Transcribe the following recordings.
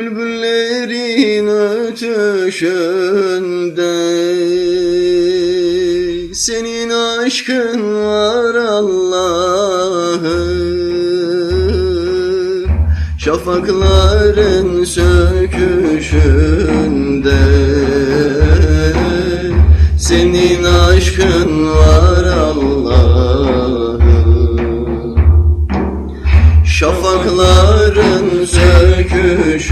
Bülbüllerin ötüşünde Senin aşkın var Allah'ım Şafakların söküşünde Senin aşkın var Şafakların söküşünde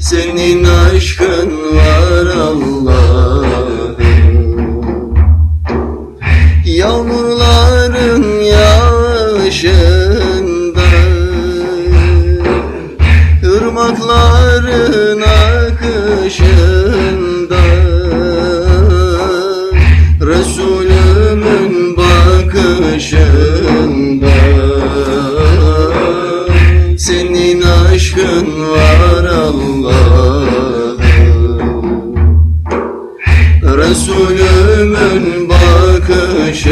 Senin aşkın var Allah'ım. Yağmurların yağışında Irmakların bakışında Senin aşkın var Allah'ım Resulümün bakışında.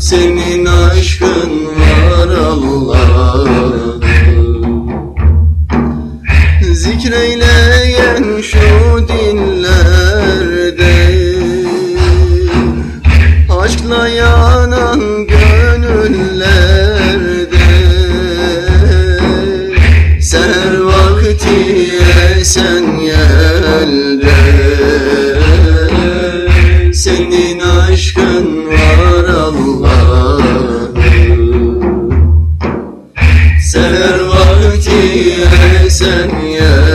Senin aşkın var Allah'ım Zikreyleyen şu Aşkla yanan gönüllerde. Seher vakti esen yelde Senin aşkın var Allah'ım. Seher vakti esen yelde